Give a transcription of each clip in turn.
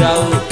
जाओ।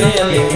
pele